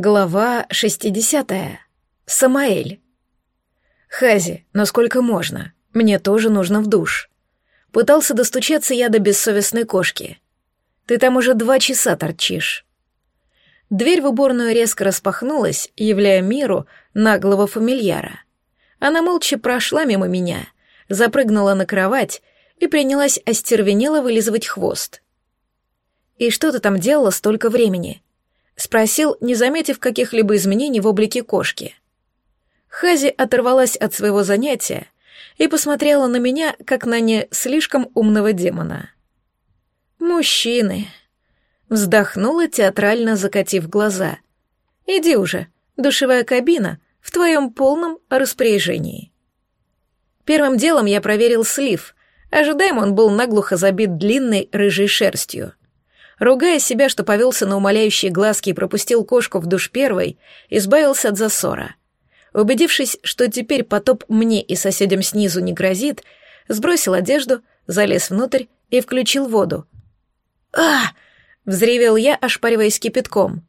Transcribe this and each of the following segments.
Глава 60. Самаэль. Хази, но сколько можно? Мне тоже нужно в душ. Пытался достучаться я до бессовестной кошки. Ты там уже два часа торчишь. Дверь в уборную резко распахнулась, являя миру наглого фамильяра. Она молча прошла мимо меня, запрыгнула на кровать и принялась остервенело вылизывать хвост. «И что ты там делала столько времени?» Спросил, не заметив каких-либо изменений в облике кошки. Хази оторвалась от своего занятия и посмотрела на меня, как на не слишком умного демона. «Мужчины!» Вздохнула, театрально закатив глаза. «Иди уже, душевая кабина в твоем полном распоряжении». Первым делом я проверил слив. Ожидаемо он был наглухо забит длинной рыжей шерстью. Ругая себя, что повелся на умоляющие глазки и пропустил кошку в душ первой, избавился от засора. Убедившись, что теперь потоп мне и соседям снизу не грозит, сбросил одежду, залез внутрь и включил воду. а взревел я, ошпариваясь кипятком.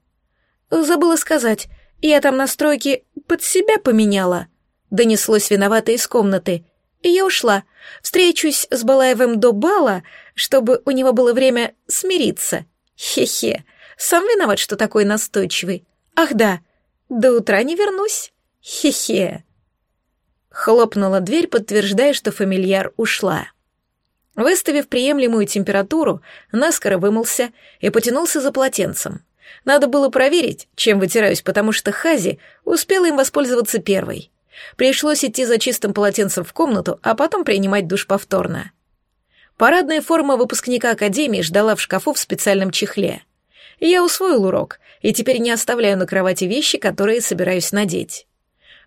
«Забыла сказать, я там настройки под себя поменяла», — донеслось виновато из комнаты, и я ушла. Встречусь с Балаевым до бала, чтобы у него было время смириться. Хе-хе. Сам виноват, что такой настойчивый. Ах да, до утра не вернусь. Хе-хе. Хлопнула дверь, подтверждая, что фамильяр ушла. Выставив приемлемую температуру, наскоро вымылся и потянулся за полотенцем. Надо было проверить, чем вытираюсь, потому что Хази успела им воспользоваться первой. Пришлось идти за чистым полотенцем в комнату, а потом принимать душ повторно. Парадная форма выпускника академии ждала в шкафу в специальном чехле. Я усвоил урок, и теперь не оставляю на кровати вещи, которые собираюсь надеть.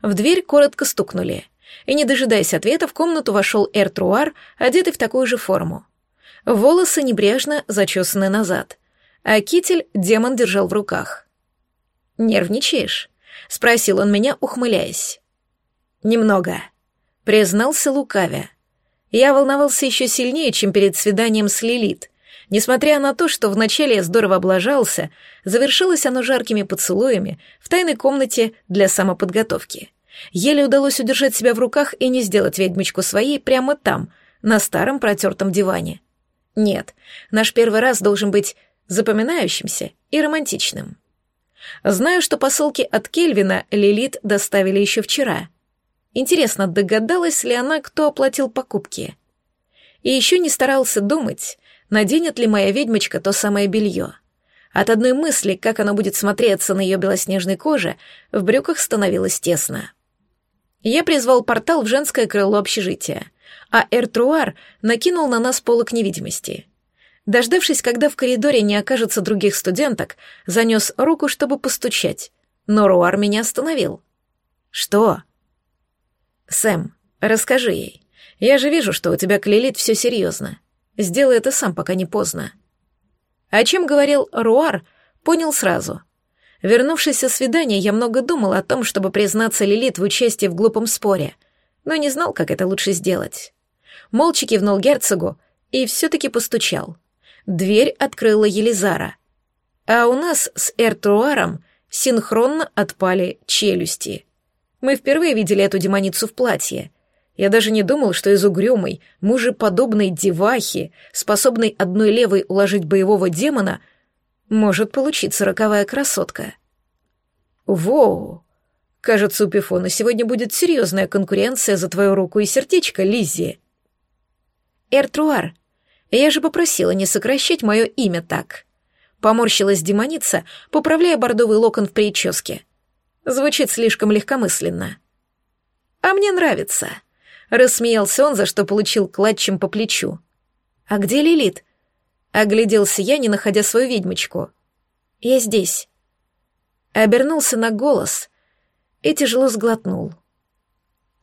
В дверь коротко стукнули, и, не дожидаясь ответа, в комнату вошел Эртруар, одетый в такую же форму. Волосы небрежно зачесаны назад, а китель демон держал в руках. «Нервничаешь?» — спросил он меня, ухмыляясь. «Немного», — признался лукавя. Я волновался еще сильнее, чем перед свиданием с Лилит. Несмотря на то, что вначале я здорово облажался, завершилось оно жаркими поцелуями в тайной комнате для самоподготовки. Еле удалось удержать себя в руках и не сделать ведьмочку своей прямо там, на старом протертом диване. Нет, наш первый раз должен быть запоминающимся и романтичным. Знаю, что посылки от Кельвина Лилит доставили еще вчера — Интересно, догадалась ли она, кто оплатил покупки? И еще не старался думать, наденет ли моя ведьмочка то самое белье. От одной мысли, как оно будет смотреться на ее белоснежной коже, в брюках становилось тесно. Я призвал портал в женское крыло общежития, а Эртруар накинул на нас полок невидимости. Дождавшись, когда в коридоре не окажется других студенток, занес руку, чтобы постучать, но Руар меня остановил. «Что?» «Сэм, расскажи ей. Я же вижу, что у тебя клелит все серьезно. Сделай это сам, пока не поздно». О чем говорил Руар, понял сразу. Вернувшись со свидания, я много думал о том, чтобы признаться Лилит в участии в глупом споре, но не знал, как это лучше сделать. Молча кивнул герцогу и все-таки постучал. Дверь открыла Елизара. А у нас с Эртруаром синхронно отпали челюсти — мы впервые видели эту демоницу в платье. Я даже не думал, что из угрюмой, мужеподобной девахи, способной одной левой уложить боевого демона, может получиться роковая красотка. Воу! Кажется, у Пифона сегодня будет серьезная конкуренция за твою руку и сердечко, Лиззи. Эртруар, я же попросила не сокращать мое имя так. Поморщилась демоница, поправляя бордовый локон в прическе — Звучит слишком легкомысленно. «А мне нравится», — рассмеялся он, за что получил клатчем по плечу. «А где Лилит?» — огляделся я, не находя свою ведьмочку. «Я здесь». Обернулся на голос и тяжело сглотнул.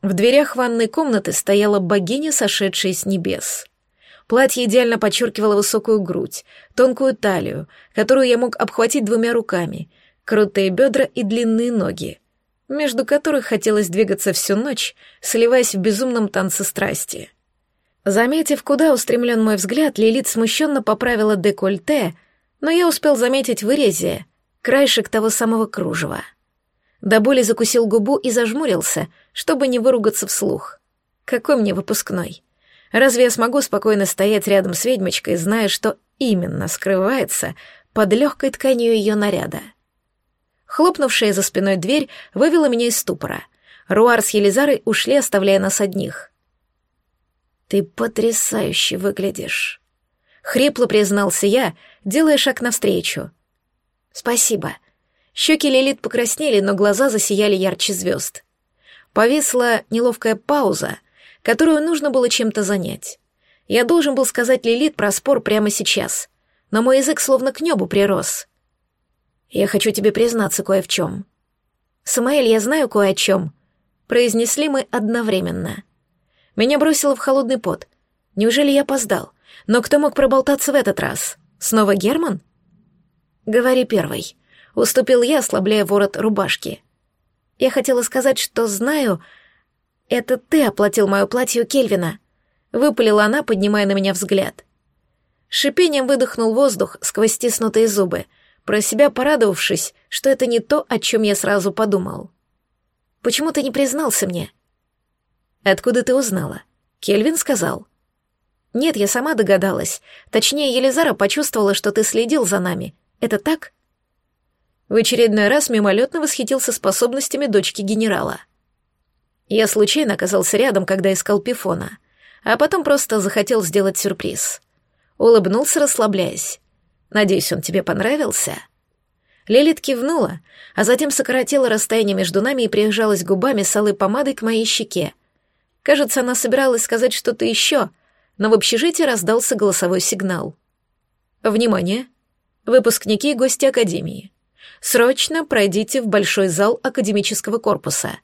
В дверях ванной комнаты стояла богиня, сошедшая с небес. Платье идеально подчеркивало высокую грудь, тонкую талию, которую я мог обхватить двумя руками, крутые бедра и длинные ноги, между которых хотелось двигаться всю ночь, сливаясь в безумном танце страсти. Заметив, куда устремлен мой взгляд, Лилит смущенно поправила декольте, но я успел заметить вырезе краешек того самого кружева. До боли закусил губу и зажмурился, чтобы не выругаться вслух. Какой мне выпускной? Разве я смогу спокойно стоять рядом с ведьмочкой, зная, что именно скрывается под легкой тканью ее наряда? Хлопнувшая за спиной дверь вывела меня из ступора. Руар с Елизарой ушли, оставляя нас одних. «Ты потрясающе выглядишь», — хрипло признался я, делая шаг навстречу. «Спасибо». Щеки Лилит покраснели, но глаза засияли ярче звезд. Повисла неловкая пауза, которую нужно было чем-то занять. Я должен был сказать Лилит про спор прямо сейчас, но мой язык словно к небу прирос. «Я хочу тебе признаться кое в чем». «Самаэль, я знаю кое о чем», — произнесли мы одновременно. Меня бросило в холодный пот. Неужели я опоздал? Но кто мог проболтаться в этот раз? Снова Герман? Говори первый. Уступил я, ослабляя ворот рубашки. Я хотела сказать, что знаю... Это ты оплатил мое платье у Кельвина. Выпалила она, поднимая на меня взгляд. Шипением выдохнул воздух сквозь стиснутые зубы, про себя порадовавшись, что это не то, о чем я сразу подумал. «Почему ты не признался мне?» «Откуда ты узнала?» Кельвин сказал. «Нет, я сама догадалась. Точнее, Елизара почувствовала, что ты следил за нами. Это так?» В очередной раз мимолетно восхитился способностями дочки генерала. Я случайно оказался рядом, когда искал Пифона, а потом просто захотел сделать сюрприз. Улыбнулся, расслабляясь. «Надеюсь, он тебе понравился?» Лилит кивнула, а затем сократила расстояние между нами и прижалась губами с алой помадой к моей щеке, Кажется, она собиралась сказать что-то еще, но в общежитии раздался голосовой сигнал. «Внимание! Выпускники и гости Академии. Срочно пройдите в большой зал академического корпуса.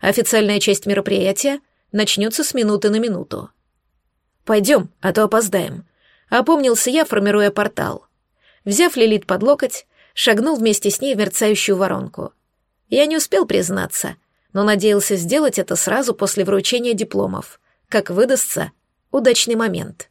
Официальная часть мероприятия начнется с минуты на минуту. Пойдем, а то опоздаем», — опомнился я, формируя портал. Взяв Лилит под локоть, шагнул вместе с ней в мерцающую воронку. Я не успел признаться — но надеялся сделать это сразу после вручения дипломов, как выдастся удачный момент.